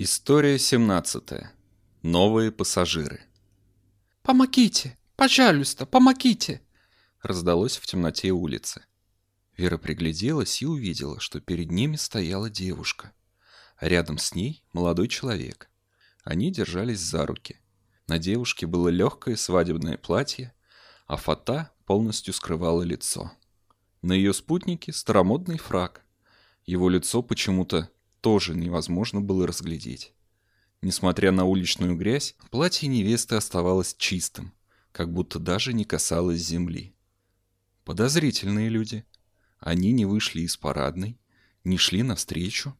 История 17. Новые пассажиры. «Помогите! Пожалуйста, помогите!» Раздалось в темноте улицы. Вера пригляделась и увидела, что перед ними стояла девушка. А рядом с ней молодой человек. Они держались за руки. На девушке было легкое свадебное платье, а фата полностью скрывала лицо. На ее спутнике старомодный фраг. Его лицо почему-то тоже невозможно было разглядеть. Несмотря на уличную грязь, платье невесты оставалось чистым, как будто даже не касалось земли. Подозрительные люди. Они не вышли из парадной, не шли навстречу.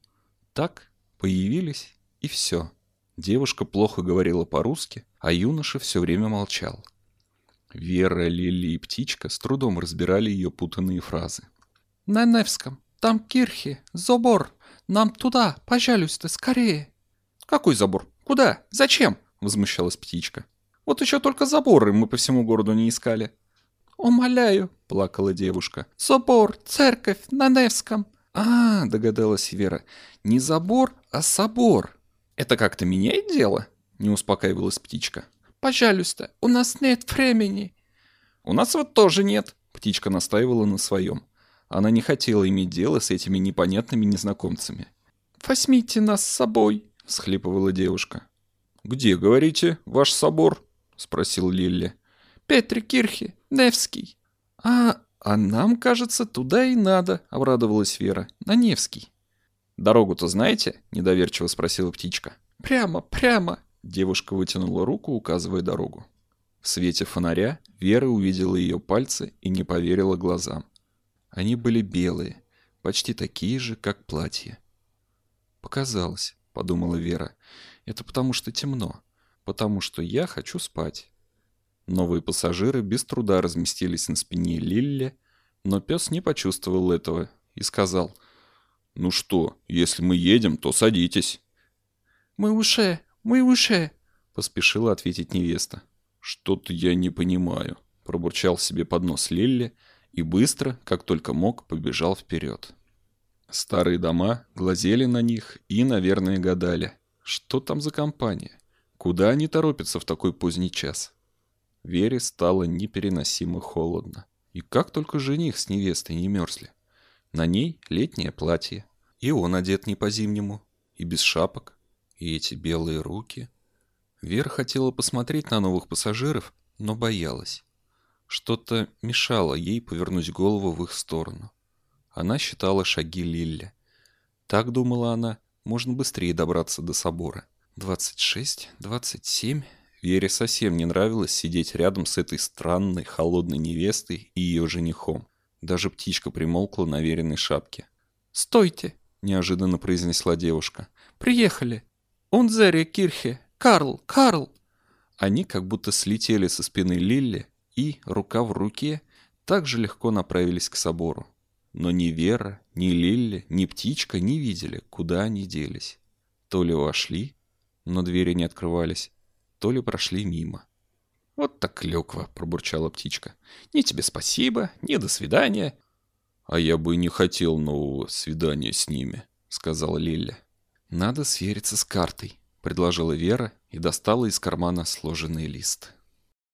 Так, появились, и все. Девушка плохо говорила по-русски, а юноша все время молчал. Вера, Лили и Птичка с трудом разбирали ее путанные фразы. «На Невском, там кирхи, забор, нам туда, пожалуйста, скорее!» «Какой забор? Куда? Зачем?» — возмущалась птичка. «Вот еще только заборы мы по всему городу не искали». «Умоляю!» — плакала девушка. «Собор, церковь на Невском!» «А, — догадалась Вера, — не забор, а собор. Это как-то меняет дело?» — не успокаивалась птичка. «Пожалуйста, у нас нет времени». «У нас вот тоже нет», — птичка настаивала на своем. Она не хотела иметь дело с этими непонятными незнакомцами. «Возьмите нас с собой», — всхлипывала девушка. «Где, говорите, ваш собор?» — спросил Лилли. «Петри Кирхи, Невский». «А, а нам, кажется, туда и надо», — обрадовалась Вера. «На Невский». «Дорогу-то знаете?» — недоверчиво спросила птичка. «Прямо, прямо!» Девушка вытянула руку, указывая дорогу. В свете фонаря Вера увидела ее пальцы и не поверила глазам. Они были белые, почти такие же, как платье. «Показалось», — подумала Вера. «Это потому что темно, потому что я хочу спать». Новые пассажиры без труда разместились на спине Лилли, но пес не почувствовал этого и сказал, «Ну что, если мы едем, то садитесь». «Мы уже, мы уже», — поспешила ответить невеста. «Что-то я не понимаю», — пробурчал себе под нос Лилли, — и быстро, как только мог, побежал вперед. Старые дома глазели на них и, наверное, гадали, что там за компания, куда они торопятся в такой поздний час. Вере стало непереносимо холодно. И как только жених с невестой не мерзли. На ней летнее платье, и он одет не по-зимнему, и без шапок, и эти белые руки. Вера хотела посмотреть на новых пассажиров, но боялась. Что-то мешало ей повернуть голову в их сторону. Она считала шаги Лилли. Так, думала она, можно быстрее добраться до собора. Двадцать шесть, двадцать семь. Вере совсем не нравилось сидеть рядом с этой странной, холодной невестой и ее женихом. Даже птичка примолкла на веренной шапке. «Стойте!» – неожиданно произнесла девушка. «Приехали! Унзере Кирхе! Карл! Карл!» Они как будто слетели со спины Лилли и, рука в руке, так же легко направились к собору. Но ни Вера, ни Лилли, ни Птичка не видели, куда они делись. То ли вошли, но двери не открывались, то ли прошли мимо. «Вот так клёква», — пробурчала птичка. «Ни тебе спасибо, ни до свидания». «А я бы не хотел нового свидания с ними», — сказала Лилля. «Надо свериться с картой», — предложила Вера и достала из кармана сложенный лист.